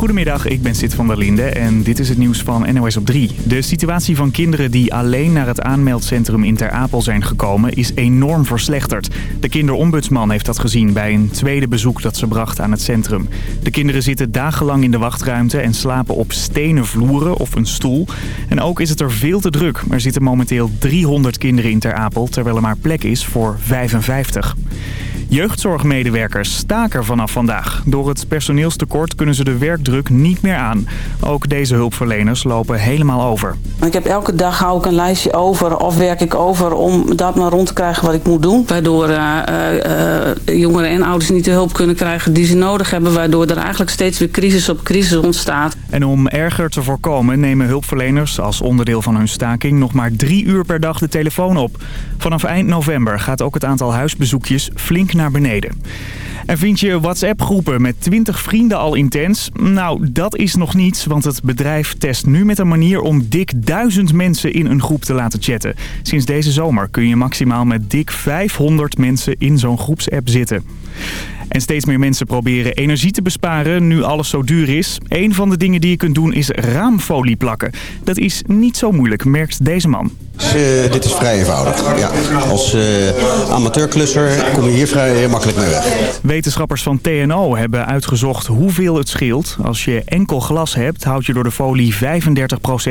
Goedemiddag, ik ben Sid van der Linde en dit is het nieuws van NOS op 3. De situatie van kinderen die alleen naar het aanmeldcentrum in Ter Apel zijn gekomen is enorm verslechterd. De kinderombudsman heeft dat gezien bij een tweede bezoek dat ze bracht aan het centrum. De kinderen zitten dagenlang in de wachtruimte en slapen op stenen vloeren of een stoel. En ook is het er veel te druk. Er zitten momenteel 300 kinderen in Ter Apel, terwijl er maar plek is voor 55. Jeugdzorgmedewerkers staken vanaf vandaag. Door het personeelstekort kunnen ze de werkdruk niet meer aan. Ook deze hulpverleners lopen helemaal over. Ik heb elke dag hou ik een lijstje over of werk ik over om dat maar rond te krijgen wat ik moet doen. Waardoor uh, uh, jongeren en ouders niet de hulp kunnen krijgen die ze nodig hebben. Waardoor er eigenlijk steeds weer crisis op crisis ontstaat. En om erger te voorkomen nemen hulpverleners als onderdeel van hun staking nog maar drie uur per dag de telefoon op. Vanaf eind november gaat ook het aantal huisbezoekjes flink naar beneden. En vind je WhatsApp-groepen met 20 vrienden al intens? Nou, dat is nog niets, want het bedrijf test nu met een manier om dik duizend mensen in een groep te laten chatten. Sinds deze zomer kun je maximaal met dik 500 mensen in zo'n groepsapp zitten. En steeds meer mensen proberen energie te besparen nu alles zo duur is. Een van de dingen die je kunt doen is raamfolie plakken. Dat is niet zo moeilijk, merkt deze man. Uh, dit is vrij eenvoudig. Ja. Als uh, amateurklusser kom je hier vrij makkelijk mee weg. Wetenschappers van TNO hebben uitgezocht hoeveel het scheelt. Als je enkel glas hebt, houd je door de folie 35%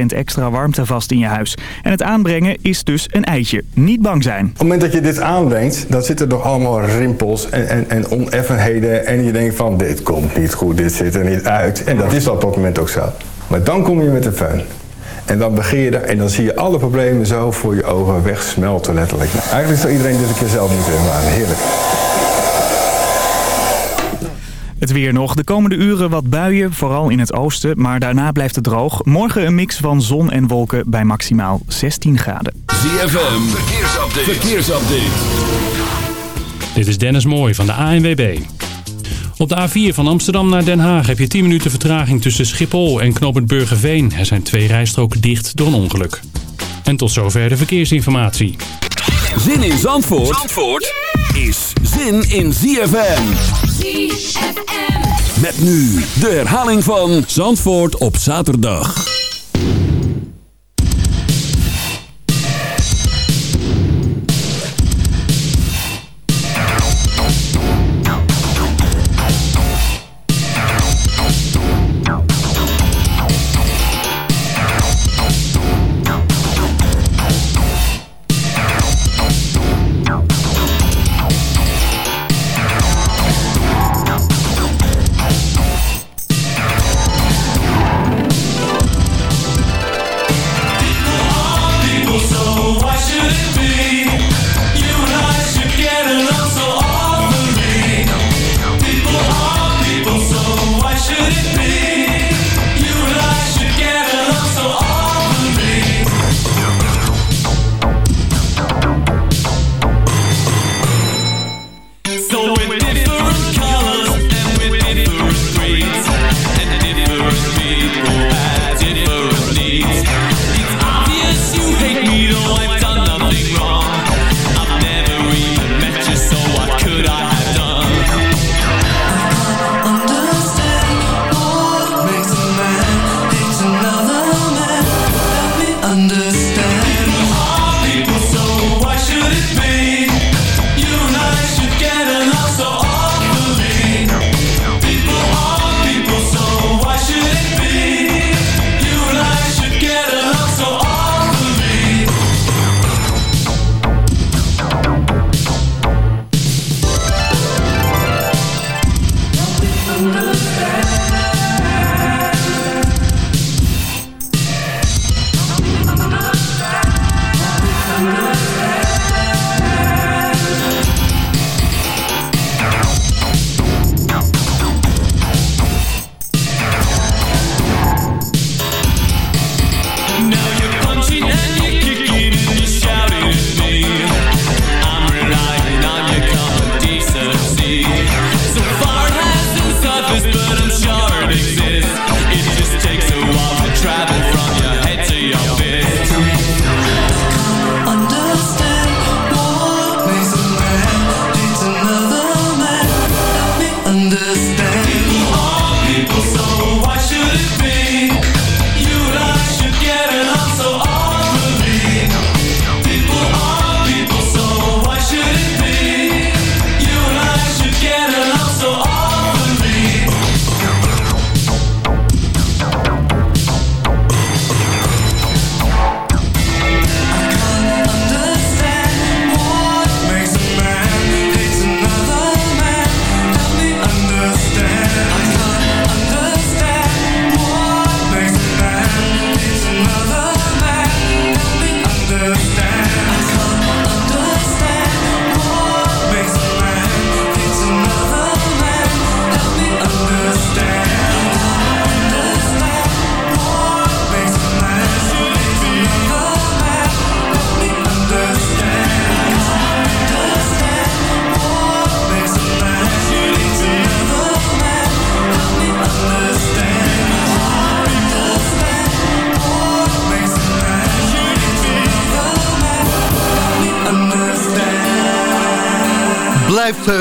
extra warmte vast in je huis. En het aanbrengen is dus een eitje. Niet bang zijn. Op het moment dat je dit aanbrengt, dan zitten er nog allemaal rimpels en, en, en oneffenheden. En je denkt van, dit komt niet goed, dit zit er niet uit. En dat is op dat moment ook zo. Maar dan kom je met de föhn. En dan begin je er, en dan zie je alle problemen zo voor je ogen wegsmelten letterlijk. Nou, eigenlijk zou iedereen dit een keer zelf moeten maken. Heerlijk. Het weer nog. De komende uren wat buien, vooral in het oosten. Maar daarna blijft het droog. Morgen een mix van zon en wolken bij maximaal 16 graden. ZFM, verkeersupdate. verkeersupdate. Dit is Dennis Mooij van de ANWB. Op de A4 van Amsterdam naar Den Haag heb je 10 minuten vertraging tussen Schiphol en Knopend Burgerveen. Er zijn twee rijstroken dicht door een ongeluk. En tot zover de verkeersinformatie. Zin in Zandvoort, Zandvoort is zin in ZFM. ZFM. Met nu de herhaling van Zandvoort op zaterdag.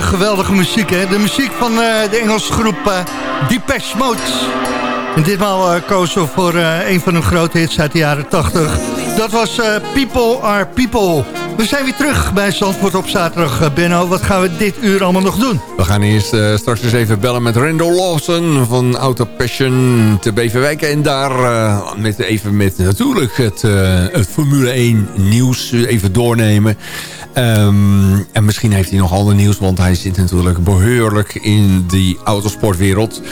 Geweldige muziek, hè? De muziek van de Engelse groep Depeche Mode. En ditmaal kozen voor een van hun grote hits uit de jaren 80. Dat was People Are People. We zijn weer terug bij Zandvoort op zaterdag. Eh, Benno, wat gaan we dit uur allemaal nog doen? We gaan eerst straks eens even bellen met Randall Lawson van Auto Passion te Beverwijk. En daar met, even met natuurlijk het, het Formule 1 nieuws even doornemen. Um, en misschien heeft hij nog ander nieuws, want hij zit natuurlijk behoorlijk in die autosportwereld.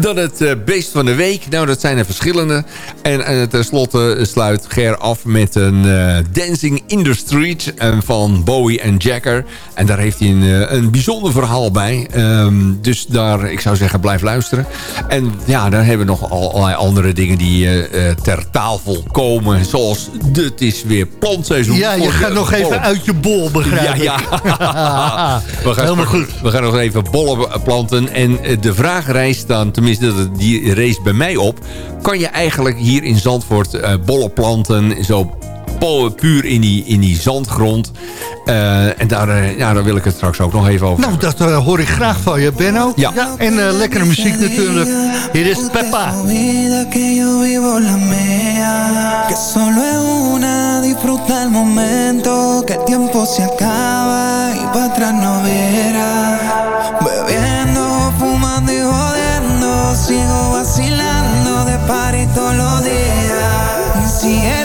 Dan het uh, beest van de week. Nou, dat zijn er verschillende. En uh, tenslotte sluit Ger af met een uh, Dancing in the Street van Bowie en Jacker. En daar heeft hij een, een bijzonder verhaal bij. Um, dus daar, ik zou zeggen, blijf luisteren. En ja, dan hebben we nog allerlei andere dingen die ter tafel komen. Zoals, het is weer plantseizoen. Ja, je gaat nog even uit je bol begrijp ja, ja. we gaan, Helemaal goed. We gaan nog even bollen planten. En eh, de vraag reist dan, tenminste die race bij mij op... kan je eigenlijk hier in Zandvoort uh, bollen planten... zo puur in die, in die zandgrond. Uh, en daar, uh, ja, daar wil ik het straks ook nog even over. Nou, dat uh, hoor ik graag van je, Benno. Ja. ja en lekkere muziek natuurlijk. Hier is Peppa. Que solo es una, disfruta el momento, que el tiempo se acaba y para atrás no verá. Bebiendo, fumando y jodiendo, sigo vacilando de party todos los días. Cielo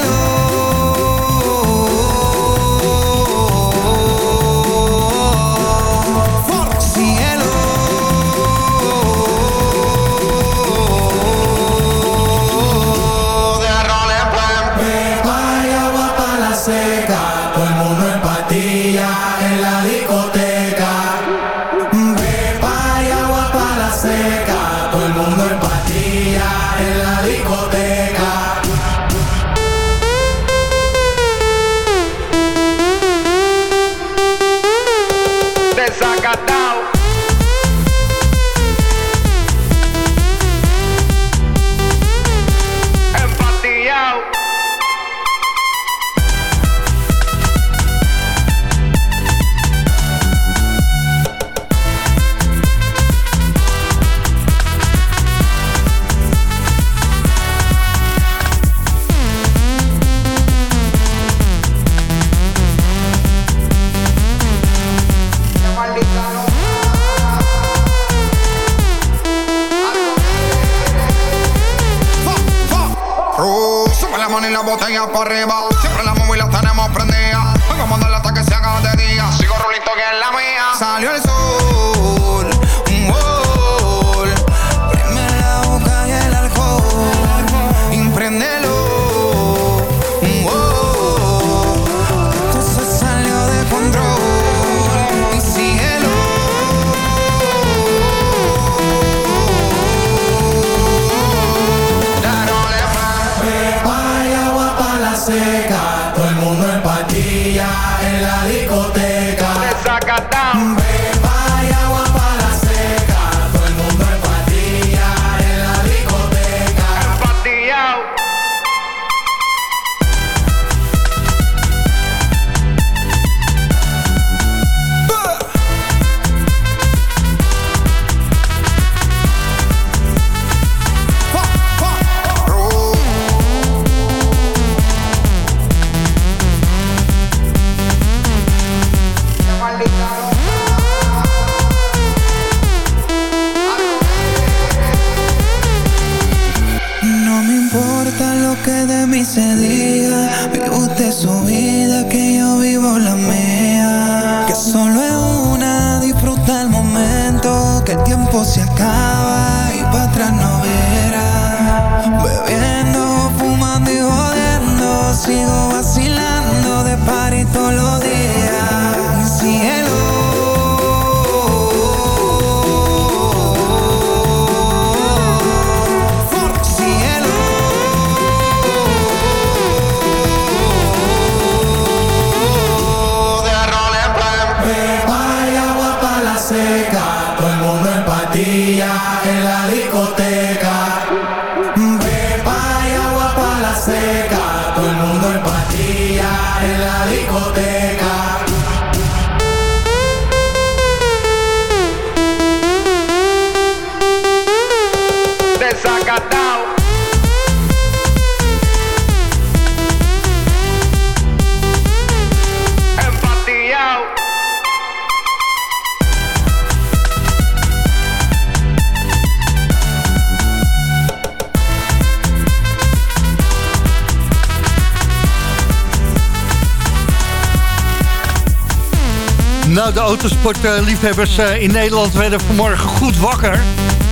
Nou, de autosportliefhebbers uh, in Nederland werden vanmorgen goed wakker.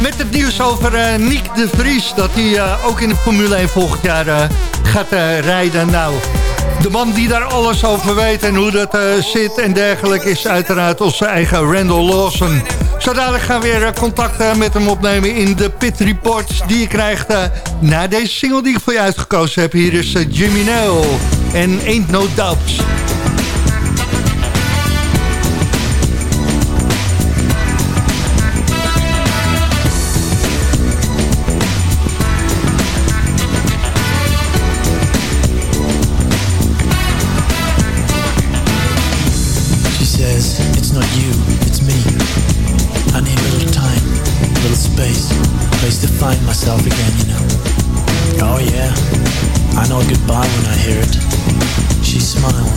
Met het nieuws over uh, Nick de Vries. Dat hij uh, ook in de Formule 1 volgend jaar gaat rijden. Nou, de man die daar alles over weet en hoe dat zit en dergelijke... is uiteraard onze eigen Randall Lawson. Zo dadelijk gaan we weer contact met hem opnemen in de Pit Reports... die je krijgt na deze single die ik voor je uitgekozen heb. Hier is Jimmy Nell en Ain't No Doubts. mother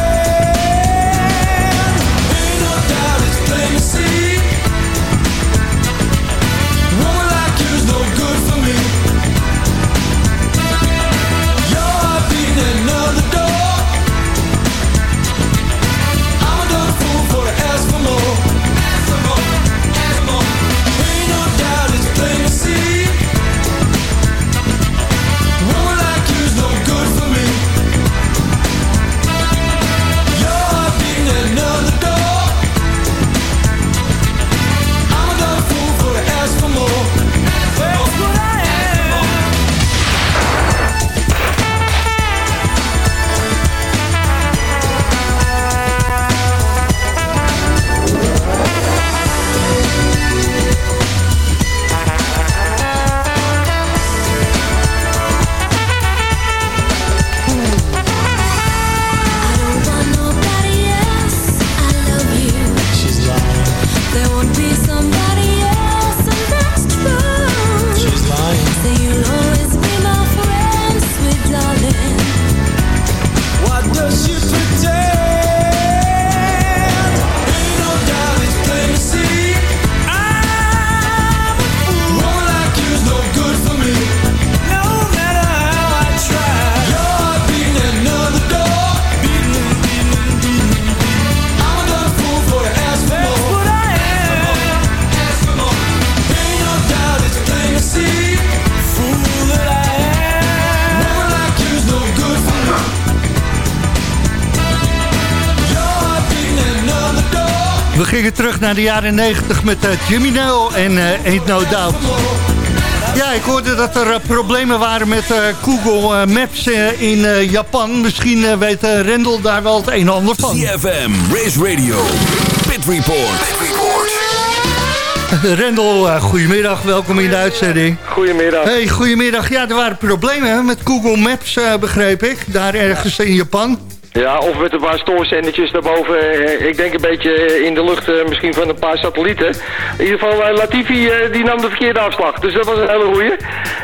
Door. We gingen terug naar de jaren 90 met uh, Jimmy Nell en uh, Ain't No Doubt. Ja, ik hoorde dat er uh, problemen waren met Google Maps in Japan. Misschien weet Rendel daar wel het een en ander van. CFM, Race Radio, Pit Report. Rendel, goedemiddag. Welkom in de uitzending. Goedemiddag. Hey, goedemiddag. Ja, er waren problemen hè, met Google Maps, begreep ik. Daar ergens in Japan. Ja, of met een paar stoorzendertjes daarboven. eh, Ik denk een beetje in de lucht eh, misschien van een paar satellieten. In ieder geval, eh, Latifi eh, die nam de verkeerde afslag. Dus dat was een hele goeie.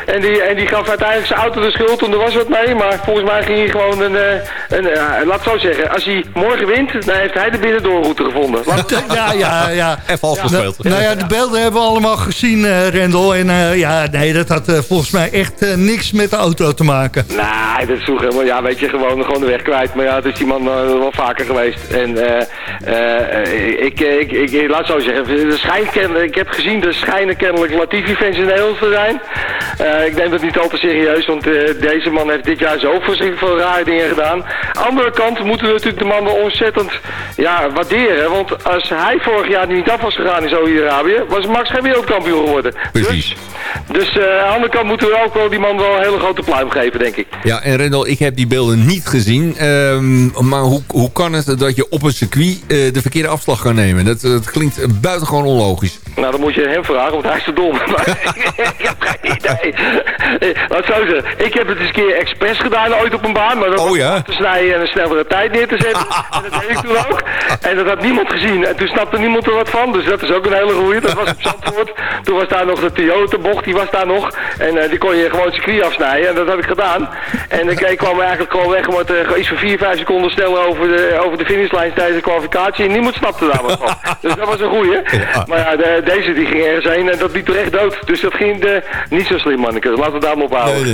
En die, en die gaf uiteindelijk zijn auto de schuld en er was wat mee. Maar volgens mij ging hij gewoon een... eh, een ja, laat het zo zeggen, als hij morgen wint, dan heeft hij de binnendoorroute gevonden. Laat- Ja, ja, ja. En vals gespeeld. Nou ja, de beelden hebben we allemaal gezien, eh Rendel. En eh, ja, nee, dat had eh, volgens mij echt eh, niks met de auto te maken. Nee, dat is toch helemaal, ja, weet je, gewoon, gewoon de weg kwijt. Maar ja, Dat is die man eh, wel vaker geweest. En eh, eh, ik, ik, ik, laat zo zeggen, er schijnt ken- ik heb gezien, er schijnen kennelijk Latifi-fans in Nederland te zijn. Ik neem dat niet al te serieus, want deze man heeft dit jaar zo verschrikkelijk veel rare dingen gedaan. Andere kant moeten we natuurlijk de man wel ontzettend ja, waarderen. Want als hij vorig jaar niet af was gegaan in Saudi-Arabië, was Max geen wereldkampioen geworden. Precies. Dus eh, aan de andere kant moeten we ook wel die man wel een hele grote pluim geven, denk ik. Ja, en Rendel, ik heb die beelden niet gezien. Ehm, maar hoe, hoe kan het dat je op een circuit eh, de verkeerde afslag kan nemen? Dat, dat klinkt buitengewoon onlogisch. Nou, dan moet je hem vragen, want hij is te dom. Maar ik heb geen idee. Eh, Laat het zo zeggen. Ik heb het eens een keer expres gedaan ooit op een baan. Maar dat Oh ja? te snijden en een snellere tijd neer te zetten. en dat deed ik toen ook. En dat had niemand gezien. En toen snapte niemand er wat van. Dus dat is ook een hele goeie. Dat was op Zandvoort. Toen was daar nog de Toyota-bocht. Die was daar nog. En eh, die kon je gewoon circuit afsnijden. En dat heb ik gedaan. En ik, kwam eigenlijk gewoon weg. Omdat uh, iets van 4, 5 seconden sneller over de, over de finishlijn tijdens de kwalificatie. En niemand snapte daar wat van. Dus dat was een goeie. Maar ja, de- deze die ging ergens heen en dat liep er echt dood. Dus dat ging eh, niet zo slim, manneke. Laten we het daar maar op houden.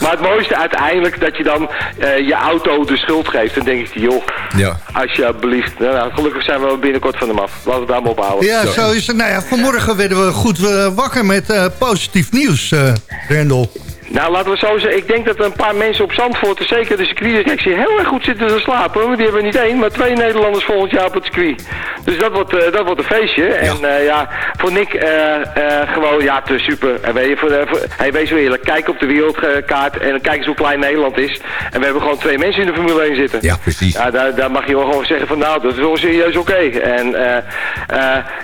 maar het mooiste uiteindelijk dat je dan eh, je auto de schuld geeft. Dan denk ik, joh, Ja. alsjeblieft. Nou, nou, gelukkig zijn we binnenkort van hem af. Laten we het daar maar op houden. Ja, zo is het. Nou ja, vanmorgen werden we goed eh, wakker met eh, positief nieuws, eh Rendel. Nou, laten we zo zeggen. Ik denk dat er een paar mensen op Zandvoort, zeker de circuitdirectie, heel erg goed zitten te slapen. Want die hebben niet één, maar twee Nederlanders volgend jaar op het circuit. Dus dat wordt, eh, dat wordt een feestje. En eh, ja, voor Nick eh, gewoon, ja, te super. En weet je, voor, voor, hey, wees wel eerlijk. Kijk op de wereldkaart en kijk eens hoe klein Nederland is. En we hebben gewoon twee mensen in de Formule 1 zitten. Ja, precies. Ja, daar, daar mag je wel gewoon zeggen van nou, dat is wel serieus oké. En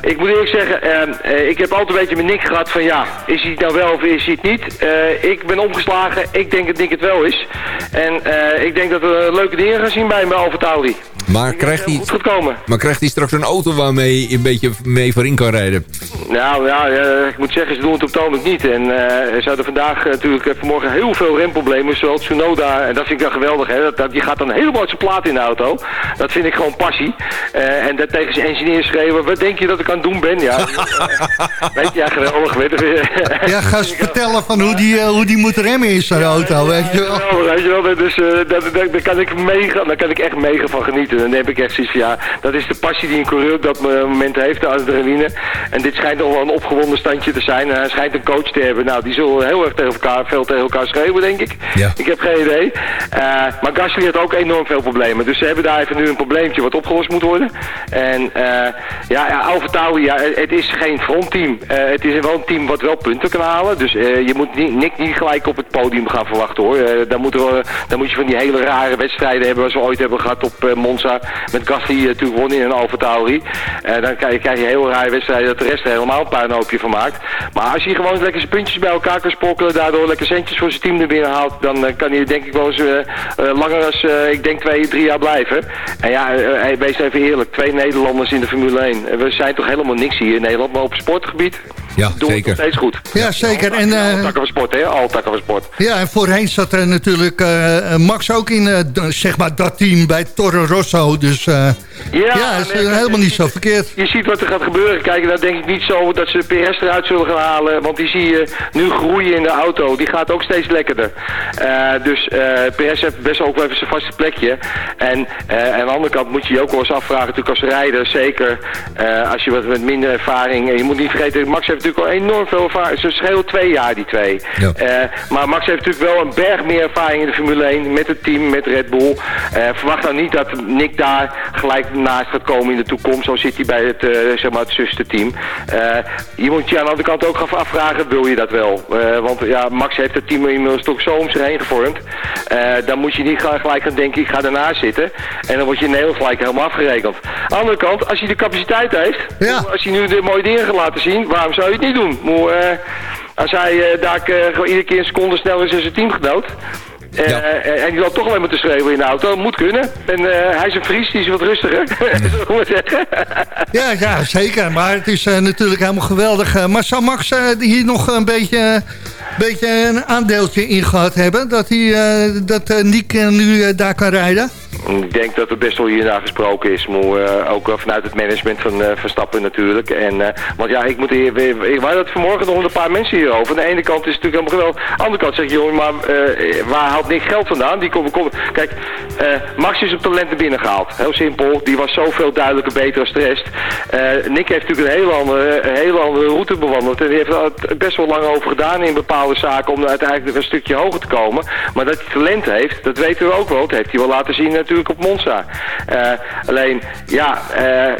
ik moet eerlijk zeggen, ik heb altijd een beetje mijn Nick gehad van ja, is hij het nou wel of is hij het niet? Ik ben omgeslagen, ik denk dat Nick het wel is. En eh, ik denk dat we leuke dingen gaan zien bij bij Alfa. Maar krijgt, hij, Goed maar krijgt hij straks een auto waarmee je een beetje mee voorin kan rijden? Nou ja, eh, ik moet zeggen, ze doen het op het ogenblik niet. En eh, ze hadden vandaag eh, natuurlijk eh, vanmorgen heel veel remproblemen. Zoals Tsunoda, en dat vind ik dan geweldig. Hè, dat, dat, die gaat dan helemaal uit zijn plaat in de auto. Dat vind ik gewoon passie. Eh, en dat tegen zijn engineer schreeuwen, wat denk je dat ik aan het doen ben? Ja, weet je, ja, geweldig. Weet je. Ja, ga eens vertellen van hoe die, hoe die moet remmen in zijn auto, weet je wel. Weet je wel, dus eh, daar, daar, daar kan ik mega, daar kan ik echt mega van genieten. Dan heb ik echt zoiets van, ja, dat is de passie die een coureur op dat moment heeft, de adrenaline. En dit schijnt nog wel een opgewonden standje te zijn. En hij schijnt een coach te hebben. Nou, die zullen heel erg tegen elkaar, veel tegen elkaar schreeuwen, denk ik. Ja. Ik heb geen idee. Eh, maar Gasly had ook enorm veel problemen. Dus ze hebben daar even nu een probleempje wat opgelost moet worden. En eh, ja, ja Alfa Tauri, ja, het- is geen frontteam. Eh, het is wel een team wat wel punten kan halen. Dus je moet niet, Nick niet gelijk op het podium gaan verwachten hoor. Dan, moet er, dan moet je van die hele rare wedstrijden hebben zoals we ooit hebben gehad op eh, Monza. Met Gasly eh, natuurlijk won in een Alfa Tauri. Eh, dan krijg je, krijg je heel rare wedstrijden dat de rest er helemaal een puinhoopje van maakt. Maar als hij gewoon lekker zijn puntjes bij elkaar kan sprokkelen, daardoor lekker centjes voor zijn team er binnen haalt, dan eh, kan hij denk ik wel eens eh, eh, langer als, eh, ik denk twee, drie jaar blijven. En ja, eh, wees even eerlijk, twee Nederlanders in de Formule 1. Eh, we zijn toch helemaal niks hier in Nederland, maar op sportgebied Ja, doen we het nog zeker. steeds goed. Ja, zeker. En, eh, Alle takken van sport, hè? Alle takken van sport. Ja, en voorheen zat er natuurlijk eh, Max ook in eh, zeg maar dat team bij Toro Rosso. Dus eh, ja, is nee, helemaal niet zo verkeerd. Je ziet wat er gaat gebeuren. Kijk, dan denk ik niet zo dat ze Perez eruit zullen gaan halen. Want die zie je nu groeien in de auto. Die gaat ook steeds lekkerder. Eh, dus eh Perez heeft best ook wel even zijn vaste plekje. En eh, aan de andere kant moet je je ook wel eens afvragen, natuurlijk als rijder, zeker eh, als je wat met minder ervaring... Je moet niet vergeten, Max heeft natuurlijk al enorm veel ervaring. Ze scheelt twee jaar, die twee. Ja. Eh, maar Max heeft natuurlijk wel een berg meer ervaring in de Formule 1 met het team, met Red Bull. Eh, verwacht dan niet dat Nick daar gelijk naast gaat komen in de toekomst. Zo zit hij bij het, eh, zeg maar het zusterteam. Je moet je aan de andere kant ook gaan afvragen, wil je dat wel? Want ja, Max heeft het team inmiddels toch zo om zich heen gevormd. Dan moet je niet gelijk gaan denken, ik ga ernaast zitten. En dan word je in Nederland gelijk helemaal afgerekend. Aan de andere kant, als hij de capaciteit heeft, Ja. als hij nu de mooie dingen gaat laten zien, waarom zou je niet doen? Maar, eh, als hij eh, daar eh, gewoon iedere keer een seconde sneller is dan zijn teamgenoot. Ja. eh, en die loopt toch alleen maar te schreeuwen in de auto. Moet kunnen. En hij is een Fries, die is wat rustiger. Ja, ja, zeker. Maar het is natuurlijk helemaal geweldig. Maar zou Max hier nog een beetje, beetje een aandeeltje in gehad hebben? Dat, hij, eh, dat eh, Nick eh, nu daar kan rijden? Ik denk dat er best wel hier naar gesproken is. Maar, ook wel vanuit het management van Verstappen natuurlijk. En, want ja, ik moet hier, ik wou dat vanmorgen nog een paar mensen hierover. Aan de ene kant is het natuurlijk helemaal geweldig. Aan de andere kant zeg je, jongen, maar waar haalt Nick geld vandaan? Die komen, komen. Kijk, Max is op talenten binnengehaald. Heel simpel. Die was zoveel duidelijker beter als de rest. Nick heeft natuurlijk een hele andere, hele andere route bewandeld. En die heeft er best wel lang over gedaan in bepaalde zaken om uiteindelijk een stukje hoger te komen. Maar dat hij talent heeft, dat weten we ook wel. Dat heeft hij wel laten zien natuurlijk op Monza. Eh, alleen, ja, eh, eh,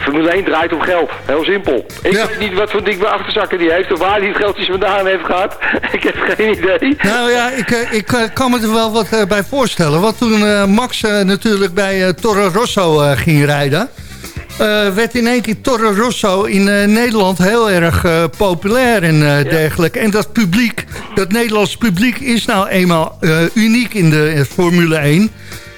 Formule 1 draait om geld. Heel simpel. Ik weet niet wat voor dik achterzakken die heeft of waar hij het geldjes vandaan heeft gehad. ik heb geen idee. Nou ja, ik, ik kan me er wel wat bij voorstellen. Want toen Max natuurlijk bij Toro Rosso ging rijden... eh, werd in één keer Toro Rosso in eh, Nederland heel erg eh, populair en dergelijke. En dat publiek, dat Nederlands publiek is nou eenmaal uniek in de Formule 1...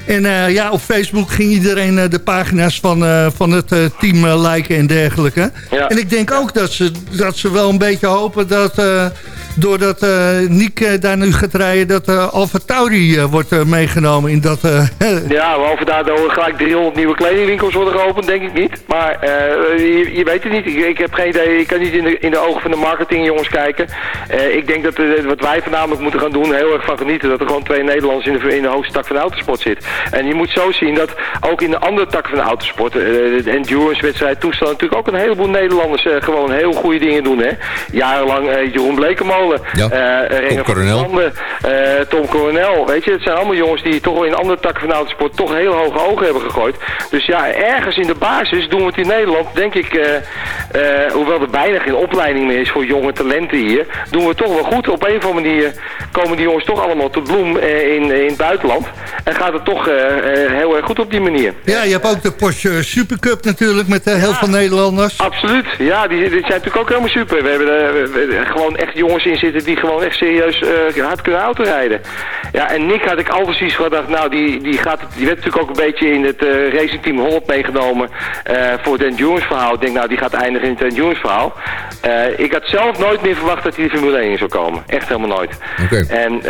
En ja, op Facebook ging iedereen de pagina's van, van het team liken en dergelijke. Ja. En ik denk ook dat ze, dat ze wel een beetje hopen dat... doordat eh Niek eh, daar nu gaat rijden... dat eh Alfa Tauri wordt meegenomen in dat... Ja, behalve daardoor gelijk 300 nieuwe kledingwinkels worden geopend, denk ik niet. Maar je, je weet het niet. Ik, ik heb geen idee. Ik kan niet in de, in de ogen van de marketingjongens kijken. Ik denk dat wat wij voornamelijk moeten gaan doen, heel erg van genieten, dat er gewoon twee Nederlanders in de, in de hoogste tak van de autosport zit. En je moet zo zien dat ook in de andere takken van de autosport, de endurance wedstrijd, toestel natuurlijk ook een heleboel Nederlanders gewoon heel goede dingen doen. Hè? Jarenlang Jeroen Blekemolen, Ja, eh, Renger van Coronel. eh, Tom Coronel. Weet je, het zijn allemaal jongens die toch wel in andere takken van autosport toch heel hoge ogen hebben gegooid. Dus ja, ergens in de basis doen we het in Nederland, denk ik, eh, eh, hoewel er bijna geen opleiding meer is voor jonge talenten hier, doen we het toch wel goed. Op een of andere manier komen die jongens toch allemaal tot bloem eh, in, in het buitenland. En gaat het toch eh, eh, heel erg goed op die manier. ja, je hebt ook de Porsche Supercup natuurlijk met eh, heel veel Nederlanders. Absoluut, ja, die, die zijn natuurlijk ook helemaal super. We hebben gewoon echt jongens in zitten die gewoon echt serieus eh, hard kunnen autorijden. Ja, en Nick had ik altijd zoiets gedacht, nou, die, die, gaat, die werd natuurlijk ook een beetje in het eh racingteam Holland meegenomen eh, voor het endurance verhaal. Ik denk, nou, die gaat eindigen in het endurance verhaal. Ik had zelf nooit meer verwacht dat hij de Formule 1 in zou komen. Echt helemaal nooit. Oké. En,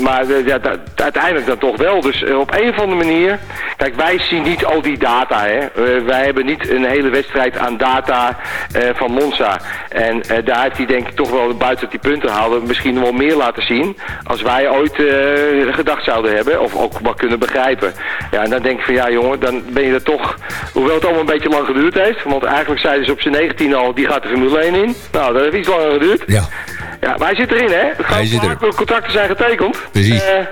maar ja, uiteindelijk dan toch wel. Dus op een of andere manier... Kijk, wij zien niet al die data. Hè. Wij hebben niet een hele wedstrijd aan data van Monza. En daar heeft hij denk ik toch wel buiten die punten halen... misschien wel meer laten zien... als wij ooit eh, gedacht zouden hebben. Of ook wel kunnen begrijpen. Ja, en dan denk ik van ja jongen, dan ben je er toch... Hoewel het allemaal een beetje lang geduurd heeft. Want eigenlijk zeiden ze op zijn 19 al... die gaat de Formule 1 in. Nou, dat heeft iets langer geduurd. Ja, Ja, maar hij zit erin, hè? Het Hij zit. De contracten zijn getekend. Precies. Eh,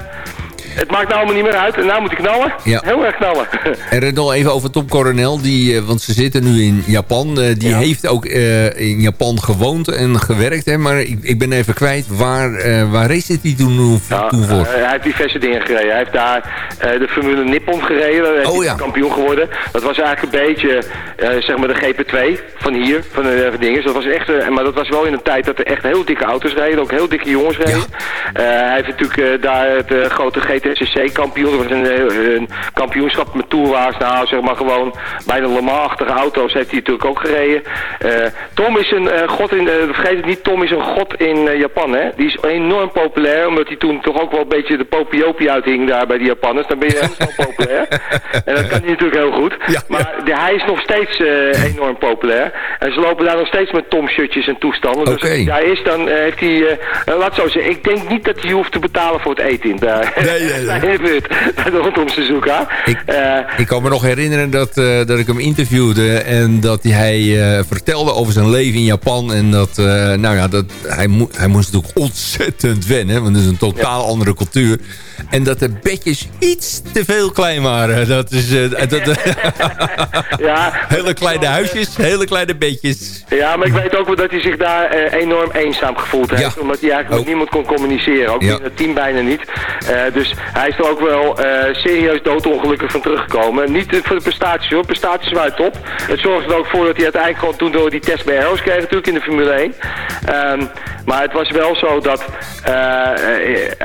het maakt nou allemaal niet meer uit. En nou moet hij knallen. Ja. Heel erg knallen. En Rendel, even over Tom Coronel. Die, eh, want ze zitten nu in Japan. Eh, die heeft ook eh, in Japan gewoond en gewerkt. Hè, maar ik, ik ben even kwijt. Waar, eh waar race hij toen, Ja, toen voor? hij heeft diverse dingen gereden. Hij heeft daar de Formule Nippon gereden. Heeft Oh, hij ja. kampioen geworden. Dat was eigenlijk een beetje, zeg maar, de GP2 van hier, van de dingen. Dus dat was echt, maar dat was wel in een tijd dat er echt heel dikke auto's reden. Ook heel dikke jongens reden. Hij heeft natuurlijk daar het grote GTCC-kampioen. Dat was een, eh, een kampioenschap met tourwagens. Nou, zeg maar gewoon bijna Le Mans-achtige auto's heeft hij natuurlijk ook gereden. Eh, Tom is een eh, god in, vergeet het niet, Tom is een god in Japan. Hè? Die is enorm populair, omdat hij toen toch ook wel een beetje de popiopi uithing daar bij die Japanners. Dan ben je helemaal zo populair. En dat kan hij natuurlijk heel goed. maar hij is nog steeds enorm populair. En ze lopen daar nog steeds met Tom-shirtjes en toestanden. Dus als hij daar is, dan heeft hij... laat zo zeggen, ik denk niet dat hij hoeft te betalen voor het eten daar. Nee, nee, nee. in de buurt, Suzuka. Ik, Eh, ik kan me nog herinneren dat, eh, dat ik hem interviewde... en dat hij eh, vertelde over zijn leven in Japan. En dat, eh, nou ja, dat, hij, mo hij moest natuurlijk ontzettend wennen. Want het is een totaal andere cultuur. En dat de bedjes iets te veel klein waren. Dat is... eh, dat, ja, hele kleine huisjes, hele kleine bedjes. Ja, maar ik weet ook wel dat hij zich daar eh, enorm eenzaam gevoeld heeft. Ja. Omdat hij eigenlijk met Ook. niemand kon communiceren. Ook Ja. in het team bijna niet. Eh, dus hij is er ook wel serieus doodongelukkig van teruggekomen. Niet voor de prestaties hoor. Prestaties waren top. Het zorgde er ook voor dat hij uiteindelijk gewoon toen door die test bij Arrows kreeg natuurlijk in de Formule 1. Ehm, maar het was wel zo dat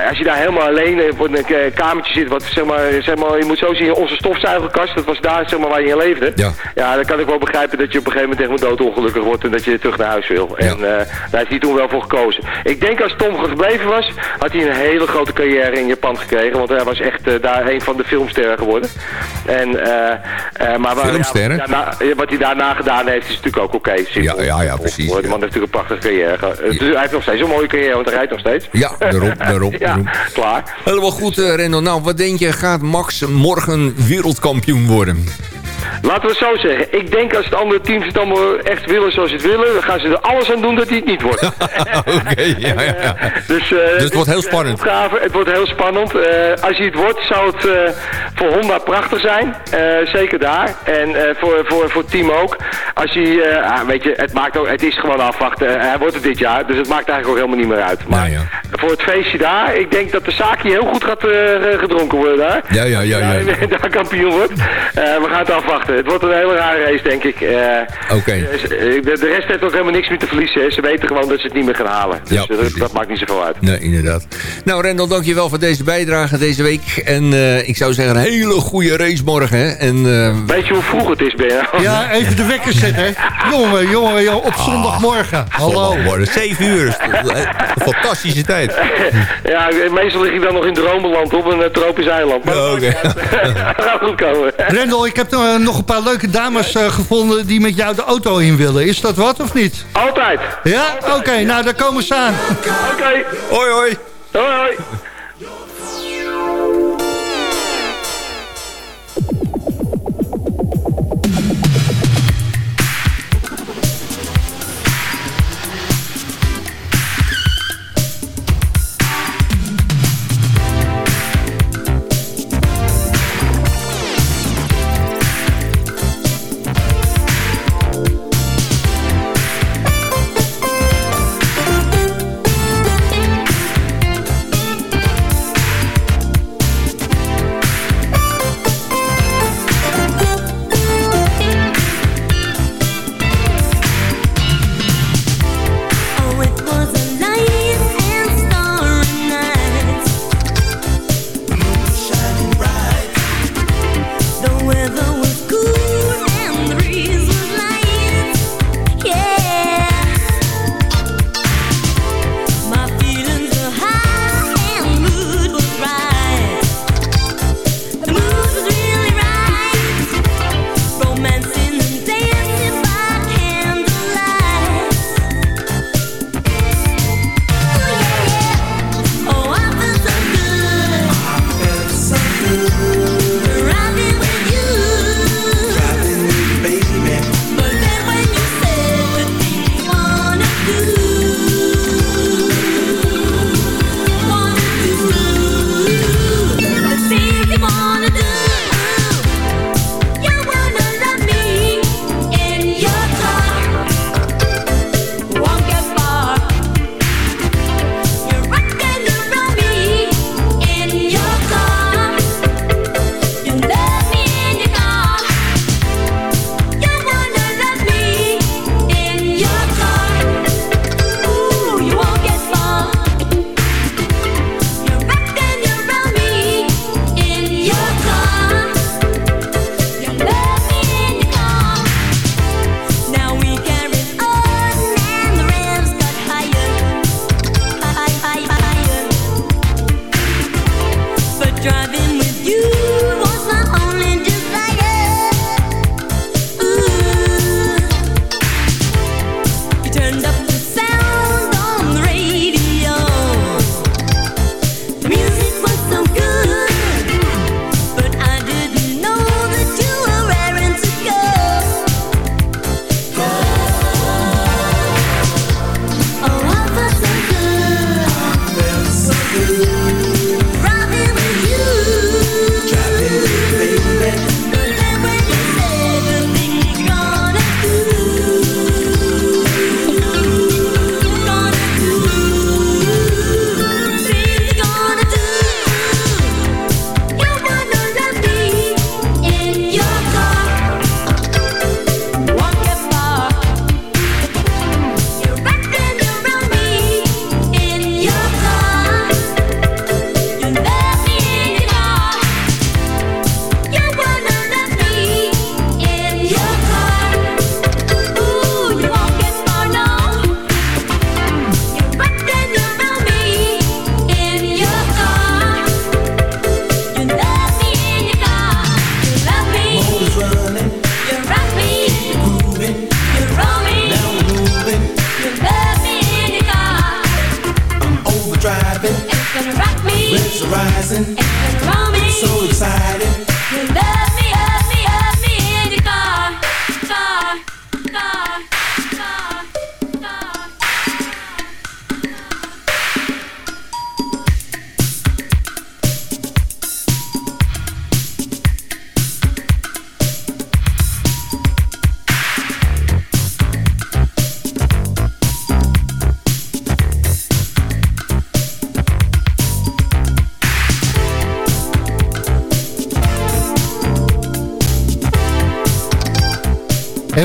als je daar helemaal alleen een eh, kamertje zit, wat zeg maar, zeg maar, je moet zo zien, onze stofzuigerkast, dat was daar zeg maar waar je in leefde. Ja. Ja, dan kan ik wel begrijpen dat je op een gegeven moment echt moet doodongelukkig wordt en dat je terug naar huis wil. En eh, daar heeft hij toen wel voor gekozen. Ik denk als Tom gebleven was, had hij een hele grote carrière in Japan gekregen. Want hij was echt eh, daar een van de filmsterren geworden. En, eh, eh, maar waar- Filmsterren? Ja, wat, hij daarna, wat hij daarna gedaan heeft is natuurlijk ook oké. simpel. Ja, ja, ja, precies, De man heeft natuurlijk een prachtige carrière. Dus hij heeft nog steeds een mooie carrière, want hij rijdt nog steeds. Ja, daarom, daarom. ja, klaar. Helemaal goed, eh, Rendel. Nou, wat denk je, gaat Max morgen wereldkampioen worden? Laten we het zo zeggen. Ik denk als het andere teams het allemaal echt willen zoals ze het willen, dan gaan ze er alles aan doen dat hij het niet wordt. Oké, ja, ja, ja. Dus, eh, Dus het wordt heel is, eh, spannend. opgave. Het wordt heel spannend. Eh, als hij het wordt, zou het eh, voor Honda prachtig zijn. Eh, zeker daar. En eh, voor, voor, voor het team ook. Als hij, eh, ah, weet je, het, maakt ook, het is gewoon afwachten. Eh, hij wordt het dit jaar, dus het maakt eigenlijk ook helemaal niet meer uit. Maar voor het feestje daar, ik denk dat de zaakje heel goed gaat eh, gedronken worden daar. Ja, ja, ja, ja. Daar, daar kampioen wordt. Eh, we gaan het afwachten. Het wordt een hele rare race, denk ik. Eh, Oké. eh, de, de rest heeft ook helemaal niks meer te verliezen. hè. Ze weten gewoon dat ze het niet meer gaan halen. Dus Ja, eh, dat, maakt niet zoveel uit. Nee, inderdaad. Nou, Rendel, dankjewel voor deze bijdrage deze week. En eh, ik zou zeggen, een hele goede race morgen. Hè? En, eh, Weet je hoe vroeg het is, Ben? Ja, even de wekker zetten, hè. Jongen, jongen, jongen, op zondagmorgen. Hallo. Morgen, 7 uur. Een fantastische tijd. Ja, meestal lig ik dan nog in dromenland op een eh, tropisch eiland. Maar Ja, oké. dat gaat goed komen. Rendel, ik heb eh, nog een paar leuke dames eh, gevonden die met jou de auto in willen. Is dat wat of niet? Altijd. Ja? Oké, nou daar komen ze aan. Oké. Hoi, hoi. Hoi, hoi.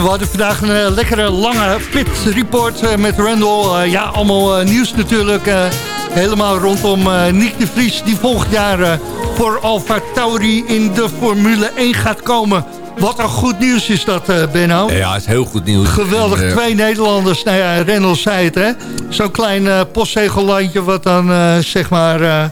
En we hadden vandaag een eh, lekkere lange pit report eh, met Randall. Eh, ja, allemaal nieuws natuurlijk. eh, helemaal rondom eh Nick de Vries die volgend jaar eh, voor Alfa Tauri in de Formule 1 gaat komen. Wat een goed nieuws is dat, eh Benno. Ja, is heel goed nieuws. Geweldig, En, twee Nederlanders. Nou ja, Reynolds zei het, hè. Zo'n klein eh postzegellandje wat dan, eh, zeg maar... eh,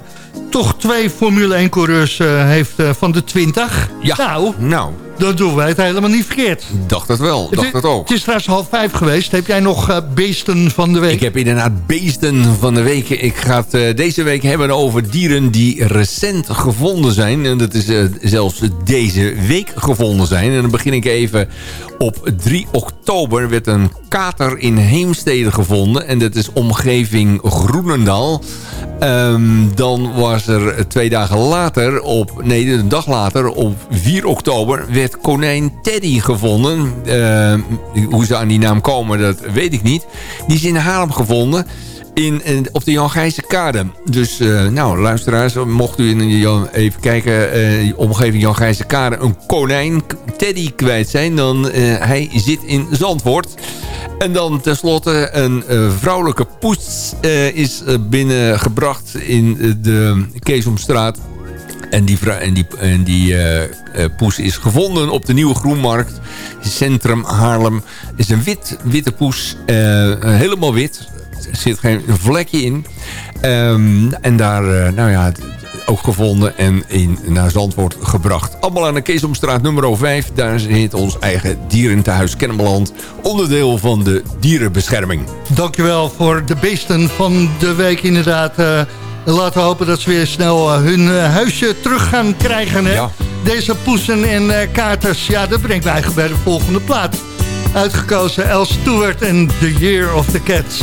toch twee Formule 1-coureurs heeft eh, van de 20. Ja, Nou, nou, dan doen wij het helemaal niet verkeerd. dacht het wel. Dacht het ook. Het is trouwens half vijf geweest. Heb jij nog eh, beesten van de week? Ik heb inderdaad beesten van de week. Ik ga het eh, deze week hebben over dieren die recent gevonden zijn. En dat is eh, zelfs deze week gevonden zijn. En dan begin ik even op 3 oktober werd een kater in Heemstede gevonden. En dat is omgeving Groenendaal. Ehm, dan was er twee dagen later, op, nee, een dag later, op 4 oktober, werd konijn Teddy gevonden. Ehm, hoe ze aan die naam komen, dat weet ik niet. Die is in Haarlem gevonden. In, op de Jan Gijse kade. Dus eh, nou, luisteraars, mocht u in Jan, even kijken, eh, omgeving Jan Gijse kade een konijn Teddy kwijt zijn, dan eh, hij zit in Zandvoort. En dan tenslotte een vrouwelijke poes is binnengebracht in de Keesomstraat. En die, en die, en die poes is gevonden op de Nieuwe Groenmarkt. Centrum Haarlem. is een wit, witte poes. helemaal wit. Er zit geen vlekje in. Ehm, en daar, eh, nou ja, ook gevonden en in, naar Zandvoort gebracht. Allemaal aan de Keesomstraat nummer 5. Daar zit ons eigen dierentehuis Kennemerland. Onderdeel van de dierenbescherming. Dankjewel voor de beesten van de week inderdaad. eh, en laten we hopen dat ze weer snel eh, hun huisje terug gaan krijgen. Hè? Ja. Deze poesen en katers, ja, dat brengt mij eigenlijk bij de volgende plaat. Uitgekozen El Stewart en The Year of the Cats.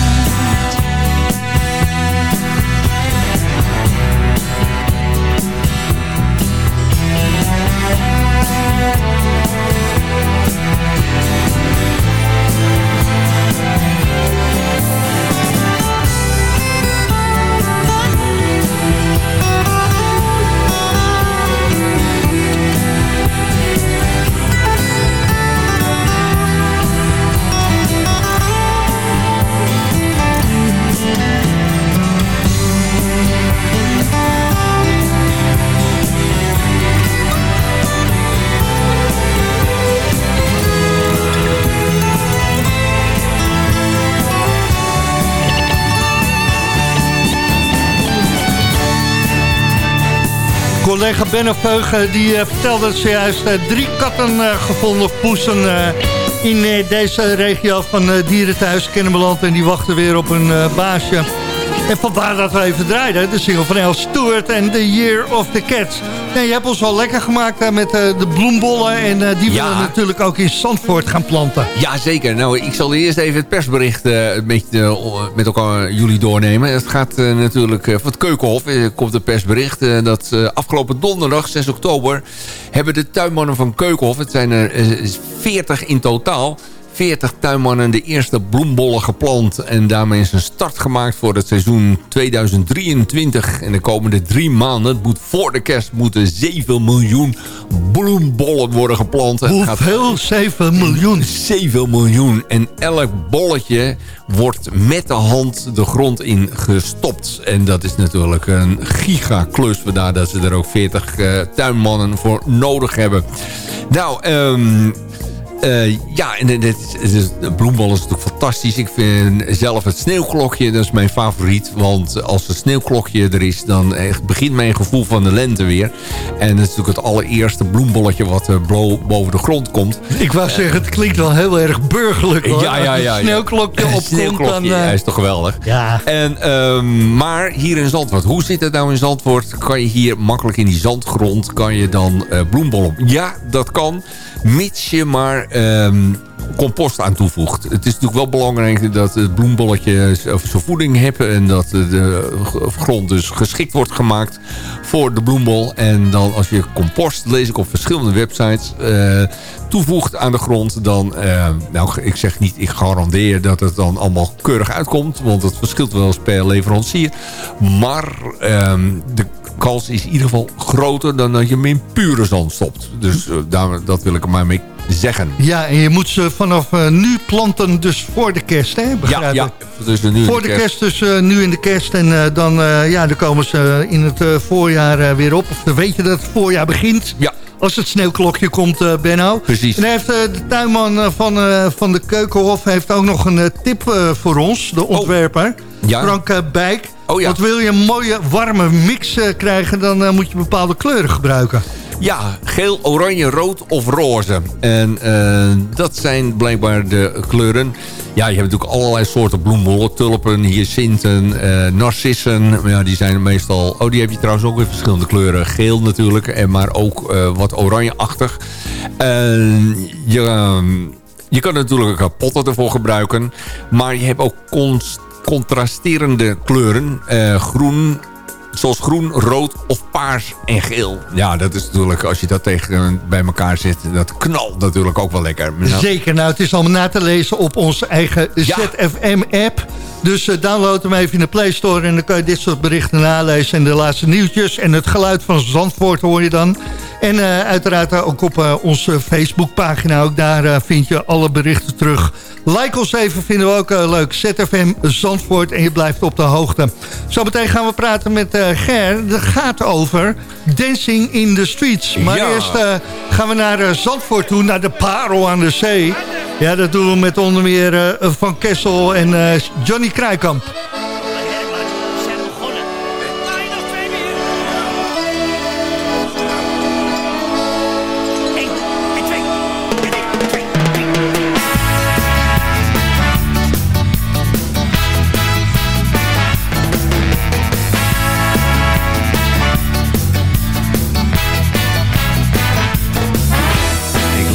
Collega Benno Veugen die eh, vertelde dat ze juist eh, drie katten eh, gevonden poesen in deze regio van Dierenthuis Kennemerland. En die wachten weer op een baasje. En vandaar dat we even draaiden, de single van El Stewart en The Year of the Cat. Nee, je hebt ons wel lekker gemaakt met eh, de bloembollen en eh, die Ja. willen we natuurlijk ook in Zandvoort gaan planten. Ja, zeker. Nou, ik zal eerst even het persbericht eh, een beetje met elkaar jullie doornemen. Het gaat natuurlijk van het Keukenhof. komt een persbericht dat afgelopen donderdag, 6 oktober... hebben de tuinmannen van Keukenhof, het zijn er eh, 40 in totaal... 40 tuinmannen de eerste bloembollen geplant. En daarmee is een start gemaakt voor het seizoen 2023. En de komende drie maanden, het moet voor de kerst, moeten 7 miljoen bloembollen worden geplant. Gaat- Hoeveel? 7 miljoen. 7 miljoen. En elk bolletje wordt met de hand de grond in gestopt. En dat is natuurlijk een gigaklus. Vandaar dat ze er ook 40 eh, tuinmannen voor nodig hebben. Nou, ehm eh, ja, en dit, is- dit, bloembal is natuurlijk fantastisch. Ik vind zelf het sneeuwklokje, dat is mijn favoriet. Want als het sneeuwklokje er is, dan echt begint mijn gevoel van de lente weer. En dat is natuurlijk het allereerste bloembolletje wat eh, blo- boven de grond komt. Ik wou zeggen, het klinkt wel heel erg burgerlijk hoor. Ja, ja, Als ja. een sneeuwklokje opkomt, sneeuwklokje, dan... eh, hij is toch geweldig. Ja. En, ehm, maar hier in Zandvoort, hoe zit het nou in Zandvoort? Kan je hier makkelijk in die zandgrond, kan je dan eh bloembollen? Ja, dat kan, mits je maar ehm, compost aan toevoegt. Het is natuurlijk wel belangrijk dat het bloembolletje zijn voeding heeft... en dat de grond dus geschikt wordt gemaakt voor de bloembol. En dan als je compost, lees ik op verschillende websites... eh, toevoegt aan de grond, dan... eh, nou, ik zeg niet, ik garandeer dat het dan allemaal keurig uitkomt... want het verschilt wel eens per leverancier. Maar ehm, de kans is in ieder geval groter dan dat je hem in pure zand stopt. Dus eh, daar, dat wil ik er maar mee zeggen. Ja, en je moet ze vanaf eh, nu planten, dus voor de kerst, hè? Begrijp Ja, ja. Dus nu Voor de kerst, dus eh, nu in de kerst. En dan, ja, dan komen ze in het voorjaar weer op. Of dan weet je dat het voorjaar begint. Ja. Als het sneeuwklokje komt, eh, Benno. Precies. En heeft, de tuinman van, van de Keukenhof heeft ook nog een tip voor ons. De ontwerper. Oh. Ja. Frank Bijk. Oh, ja. Want wil je een mooie warme mix eh, krijgen... dan eh, moet je bepaalde kleuren gebruiken. Ja, geel, oranje, rood of roze. En eh, dat zijn blijkbaar de kleuren. Ja, je hebt natuurlijk allerlei soorten bloembollen. Tulpen, hyacinten, eh, narcissen. Ja, die zijn meestal... Oh, die heb je trouwens ook in verschillende kleuren. Geel natuurlijk, en maar ook wat oranjeachtig. En je, ehm, je kan natuurlijk ook potten ervoor gebruiken. Maar je hebt ook cons- contrasterende kleuren. Eh, groen, Zoals groen, rood of paars en geel. Ja, dat is natuurlijk, als je dat tegen bij elkaar zet... dat knalt natuurlijk ook wel lekker. Nou, Zeker, nou het is allemaal na te lezen op onze eigen Ja. ZFM-app. Dus eh, download hem even in de Play Store en dan kan je dit soort berichten nalezen. En de laatste nieuwtjes en het geluid van Zandvoort hoor je dan. En eh, uiteraard ook op eh, onze Facebookpagina, ook daar vind je alle berichten terug. Like ons even, vinden we ook leuk. ZFM Zandvoort en je blijft op de hoogte. Zometeen gaan we praten met Ger. Dat gaat over Dancing in the Streets. Maar Ja. eerst gaan we naar Zandvoort toe, naar de Parel aan de Zee. Ja, dat doen we met onder meer Van Kessel en Johnny Ik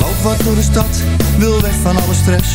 loop wat door de stad, wil weg van alle stress.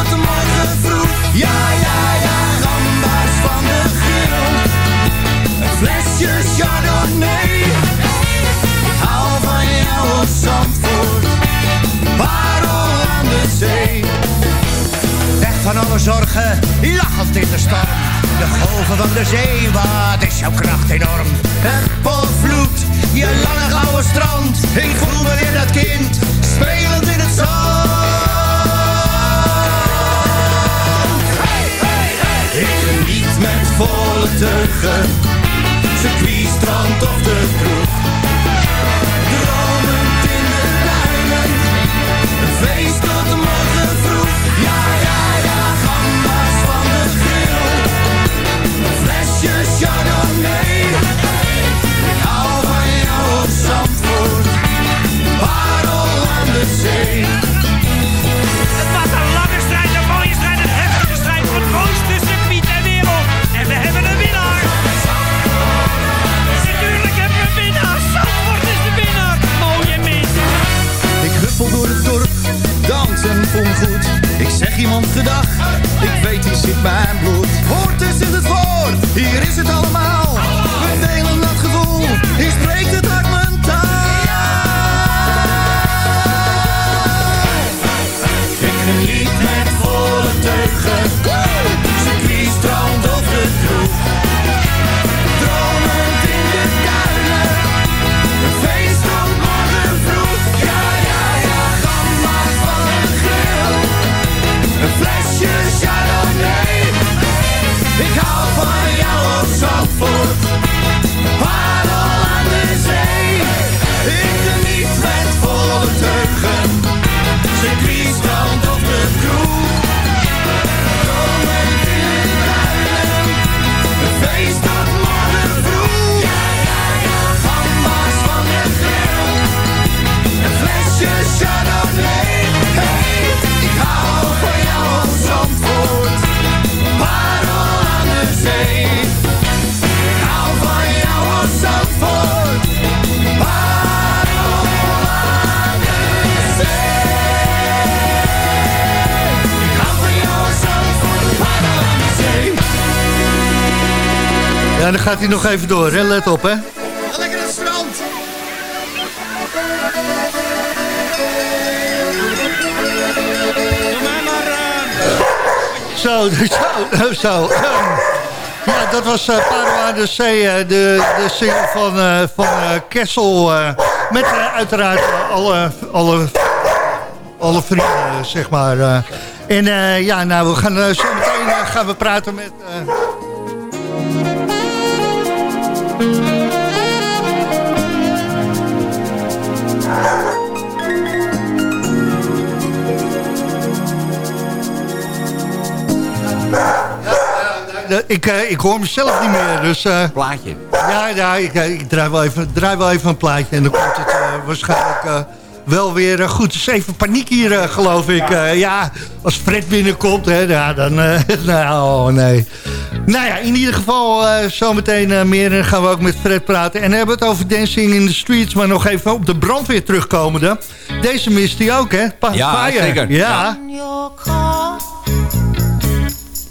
flesje chardonnay. Ik hou van jou op Zandvoort, parel aan de zee. Weg van alle zorgen, lachend in de storm. De golven van de zee, wat is jouw kracht enorm. Het volvloed, je lange gouden strand. Ik voel me weer dat kind, spelend in het zand. Hey, hey, hey. Ik met volle circuit, strand of de kroeg. Hij nog even door, hè? let op, hè. Lekker het strand. Zo, zo, zo. Ja, dat was uh, Paro aan de Zee, eh, de, de single van, eh, van eh, Kessel. eh, met eh, uiteraard eh, alle, alle, alle vrienden, zeg maar. eh. en eh, ja, nou, we gaan eh, zo meteen eh, gaan we praten met... eh, ik, eh, ik hoor mezelf niet meer, dus... eh, Plaatje. Ja, ja ik, ik draai, wel even, draai wel even een plaatje en dan komt het waarschijnlijk wel weer goed. Het is even paniek hier, geloof ik. Ja, als Fred binnenkomt, hè, ja, dan... nou, oh, nee. Nou ja, in ieder geval eh, zometeen eh, meer. En dan gaan we ook met Fred praten. En dan hebben we het over Dancing in the Streets. Maar nog even op de brandweer terugkomende. Deze mist hij ook, hè? Pa Ja, Fire. zeker. Ja. in your car.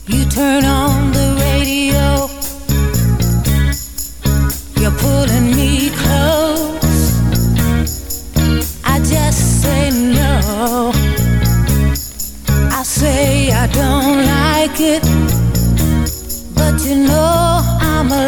You turn on the radio. You're pulling me close. I just say no. I say I don't like it. But you know I'm a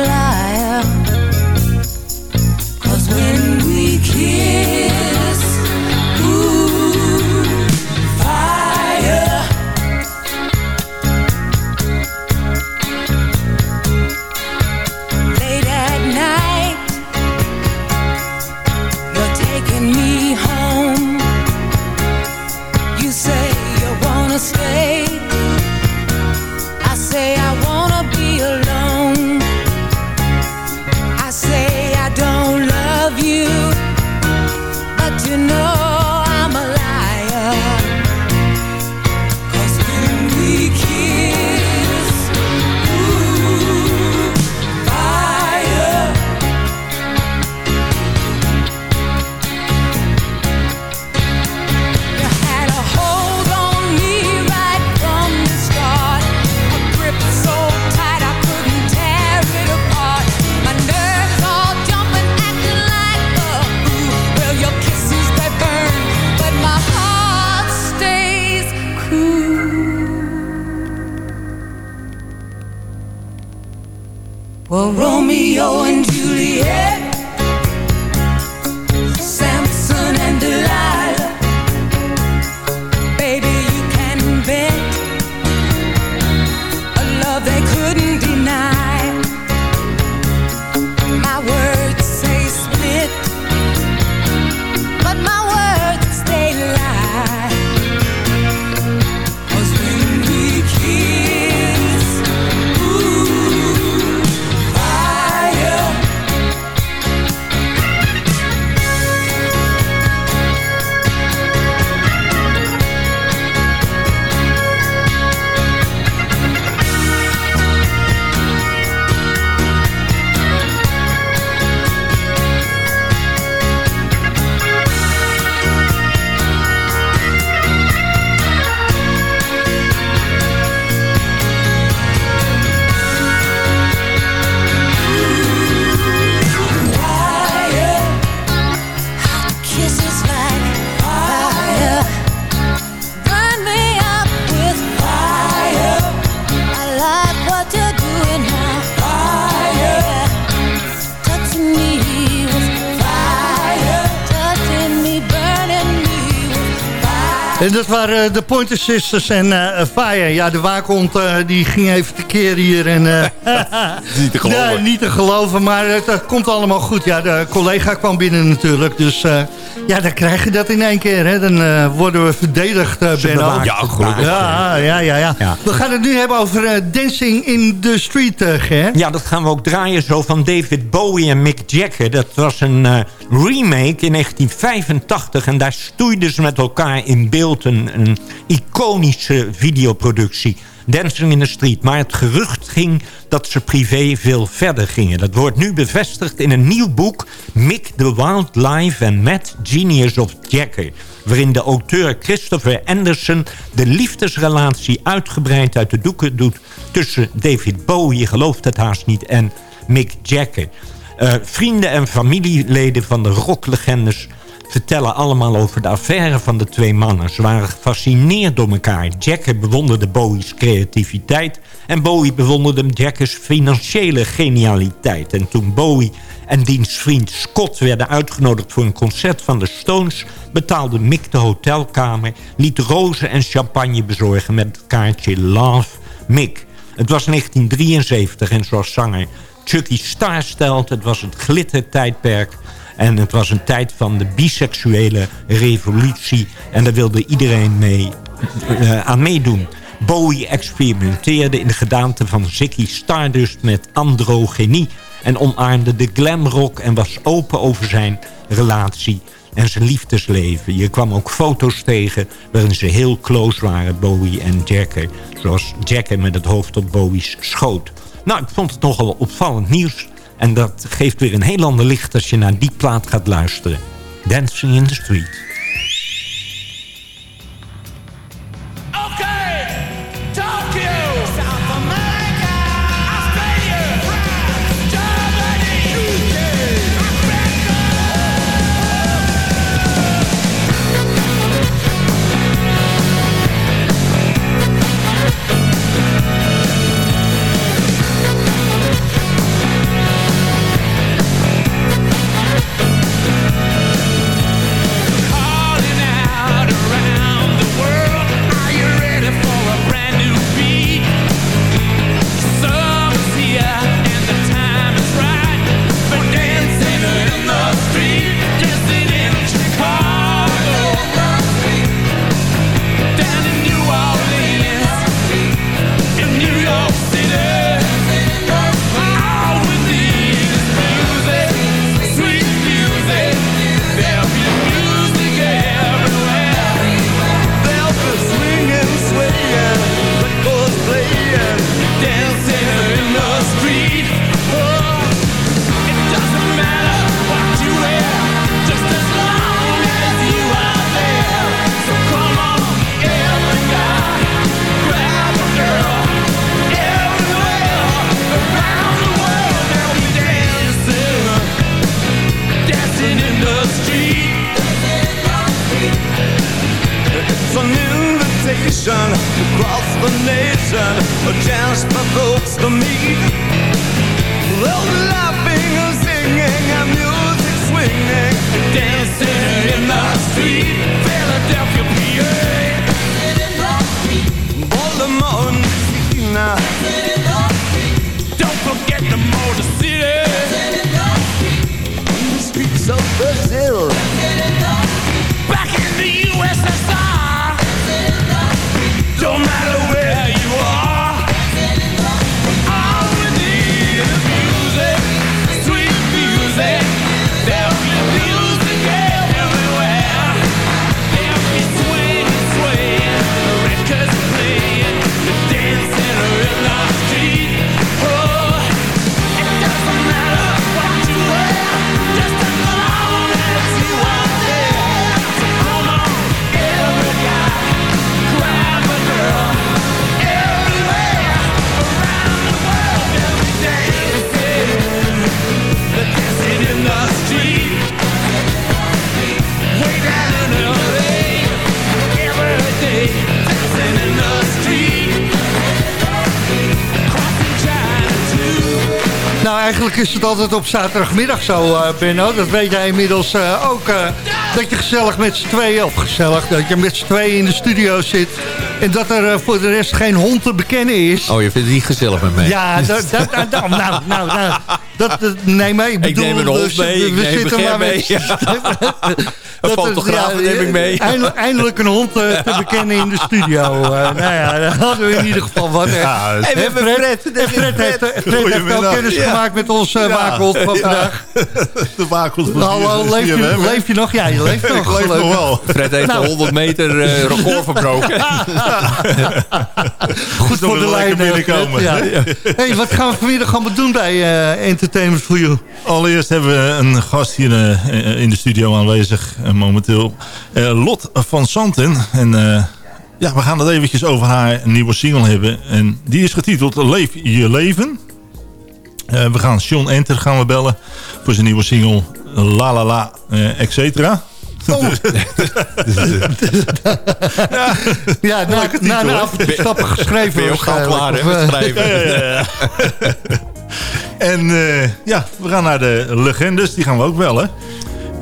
En dat waren eh, de Pointer Sisters en eh Fire. Ja, de waakhond eh, die ging even tekeer hier. En, eh, Niet te geloven. Ja, niet te geloven, maar het komt allemaal goed. Ja, de collega kwam binnen natuurlijk. Dus eh, ja, dan krijg je dat in één keer. Hè. Dan eh, worden we verdedigd, Benno. bewaakt Ja, gelukkig. Ja, ja, ja, ja. Ja. We gaan het nu hebben over Dancing in the Street, Ger. Ja, dat gaan we ook draaien zo van David Bowie en Mick Jagger. Dat was een eh, remake in 1985 en daar stoeiden ze met elkaar in beeld een, een iconische videoproductie. Dancing in the Street. Maar het gerucht ging dat ze privé veel verder gingen. Dat wordt nu bevestigd in een nieuw boek... Mick the Wildlife and Mad Genius of Jagger... waarin de auteur Christopher Anderson de liefdesrelatie uitgebreid uit de doeken doet... tussen David Bowie, je gelooft het haast niet, en Mick Jagger. Eh, vrienden en familieleden van de rocklegendes vertellen allemaal over de affaire van de twee mannen. Ze waren gefascineerd door elkaar. Jagger bewonderde Bowie's creativiteit... en Bowie bewonderde Jaggers financiële genialiteit. En toen Bowie en diens vriend Scott werden uitgenodigd... voor een concert van de Stones... betaalde Mick de hotelkamer... liet rozen en champagne bezorgen met het kaartje Love Mick. Het was 1973 en zoals zanger Chucky Star stelt... het was het glittertijdperk... En het was een tijd van de biseksuele revolutie. En daar wilde iedereen mee, eh, aan meedoen. Bowie experimenteerde in de gedaante van Ziggy Stardust met androgenie... en omarmde de glamrock en was open over zijn relatie en zijn liefdesleven. Je kwam ook foto's tegen waarin ze heel close waren, Bowie en Jagger. Zoals Jagger met het hoofd op Bowie's schoot. Nou, ik vond het nogal opvallend nieuws... En dat geeft weer een heel ander licht als je naar die plaat gaat luisteren. Dancing in the Street. Eigenlijk is het altijd op zaterdagmiddag zo, eh Benno. Dat weet jij inmiddels eh, ook. eh, dat je gezellig met z'n tweeën, of gezellig, dat je met z'n tweeën in de studio zit. En dat er voor de rest geen hond te bekennen is. Oh, je vindt het niet gezellig met mij? Ja, dat, nou, nou, nou, nou, dat, nee, maar ik bedoel... neem een hond dus, mee, ik we neem zitten een maar mee, met- ja. Dat Een fotograaf neem ik mee. Eindelijk, eindelijk een hond eh, te bekennen in de studio. Eh, nou ja, dan hadden we in ieder geval wat. eh. Ja, we hebben Fred. Fred heeft, Fred heeft ook Goedemiddag. kennis Ja. gemaakt met onze uh, Ja. waakhond van vandaag. De waakhond van Hallo, leef je, leef je nog? Ja, je leeft nog. Ik leef nog wel. Fred heeft Nou. de 100 meter eh, record verbroken. Goed voor de lijn. lekker eh, binnenkomen. Fred, Ja. Hey, wat gaan we vanmiddag allemaal doen bij eh, Entertainment for You? Allereerst hebben we een gast hier eh, in de studio aanwezig eh, momenteel. Eh, Lot van Santen. En eh, ja, we gaan het eventjes over haar nieuwe single hebben. En die is getiteld Leef je leven. Eh, we gaan Sean Enter gaan we bellen voor zijn nieuwe single La La La, eh, et cetera. Oh. Ja, na, Leuke na hè? avondje stappen geschreven. Ben je ook gauw klaar, hè, eh, schrijven? Ja, ja, ja. en eh, ja, we gaan naar de legendes. Die gaan we ook bellen.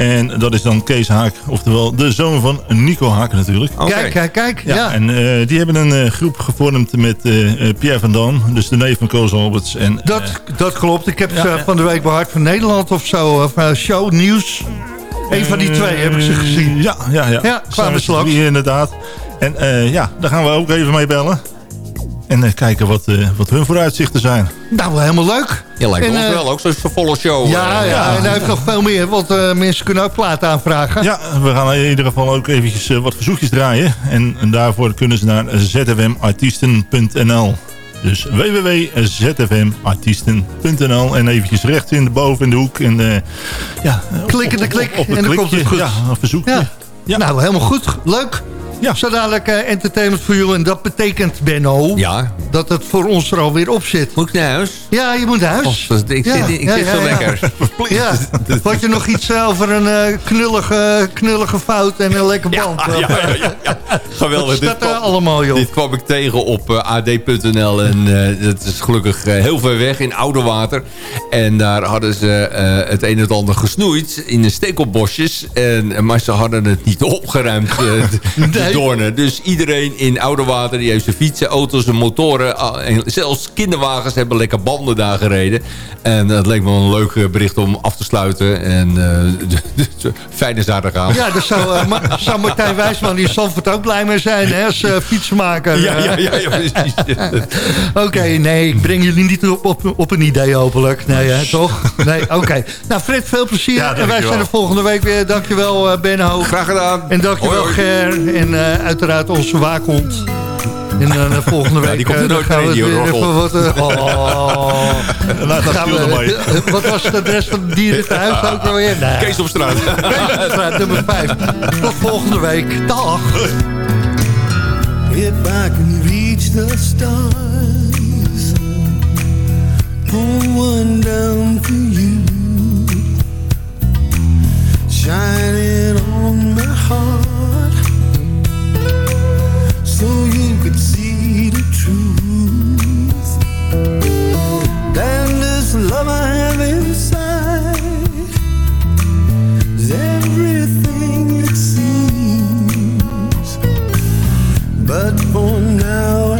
En dat is dan Kees Haak. Oftewel de zoon van Nico Haak natuurlijk. Kijk, kijk, kijk. Ja, Ja. En eh, die hebben een eh, groep gevormd met eh, Pierre van Dam. Dus de neef van Koos Alberts. En, Dat, dat klopt. Ik heb Ja, van de week bij Hart van Nederland of zo. Of uh, show, nieuws. Een van die twee heb ik ze gezien. Ja, ja, ja. Ja, kwamen ze inderdaad. En eh, ja, daar gaan we ook even mee bellen. En eh, kijken wat, eh, wat hun vooruitzichten zijn. Nou, helemaal leuk. Ja, lijkt En, ons eh, wel ook zo'n volle show. Ja, ja, en hij heeft nog veel meer. Want eh, mensen kunnen ook platen aanvragen. Ja, we gaan in ieder geval ook eventjes wat verzoekjes draaien. En, en daarvoor kunnen ze naar zfmartiesten.nl. Dus www.zfmartiesten.nl En eventjes rechts in de boven in de hoek. En, eh, ja, Klik en de klik. Op, op, en het dan komt het klikje. goed. Ja, een verzoekje. Ja. Nou, helemaal goed. Leuk. Ja. Zo dadelijk eh, entertainment voor jou. En dat betekent, Benno, Ja, dat het voor ons er alweer op zit. moet ik naar huis? Ja, je moet naar huis. Oh, ik Ja, zit, ik ja, zit zo ja. lekker. Ja, had je nog iets eh, over een eh, knullige, knullige fout en een lekker band? Ja, ja. Geweldig. Dit kwam, allemaal, joh? dit kwam ik tegen op ad.nl. En dat is gelukkig heel ver weg in Oudewater. En daar hadden ze het een en het ander gesnoeid in de stekelbosjes. En, maar ze hadden het niet opgeruimd, Nee. Doornen. Dus iedereen in Oudewater die heeft zijn fietsen, auto's en motoren. ah, En zelfs kinderwagens hebben lekker banden daar gereden. En dat leek me wel een leuk eh, bericht om af te sluiten. En eh fijne zaterdagavond. Ja, daar zou, eh, Ma- zou Martijn Wijsman in Zandvoort ook blij mee zijn, hè, als eh, fietsenmaker. Ja, ja, eh. ja, ja, precies. Oké, nee, ik breng jullie niet op, op, op een idee hopelijk. Nee, hè, toch? Nee, oké. Nou, Fred, veel plezier. Ja, en wij zijn er volgende week weer. Dankjewel, uh, Benno. Graag gedaan. En dankjewel, Hoi, hoi. Ger. En eh, uiteraard onze waakhond. En eh, volgende week die komt eh, er dan nooit gaan we weer even wat... eh, oh. Nou, dat Gaan we- mee. Wat was het adres van het dierenthuis ook alweer? Nee. Kees op straat. Keesopstraat, nummer 5. Tot volgende week. Dag. If I can reach the stars, pull one down for you, shining on my heart, so you could see the truth. And this love I have inside is everything it seems. But for now.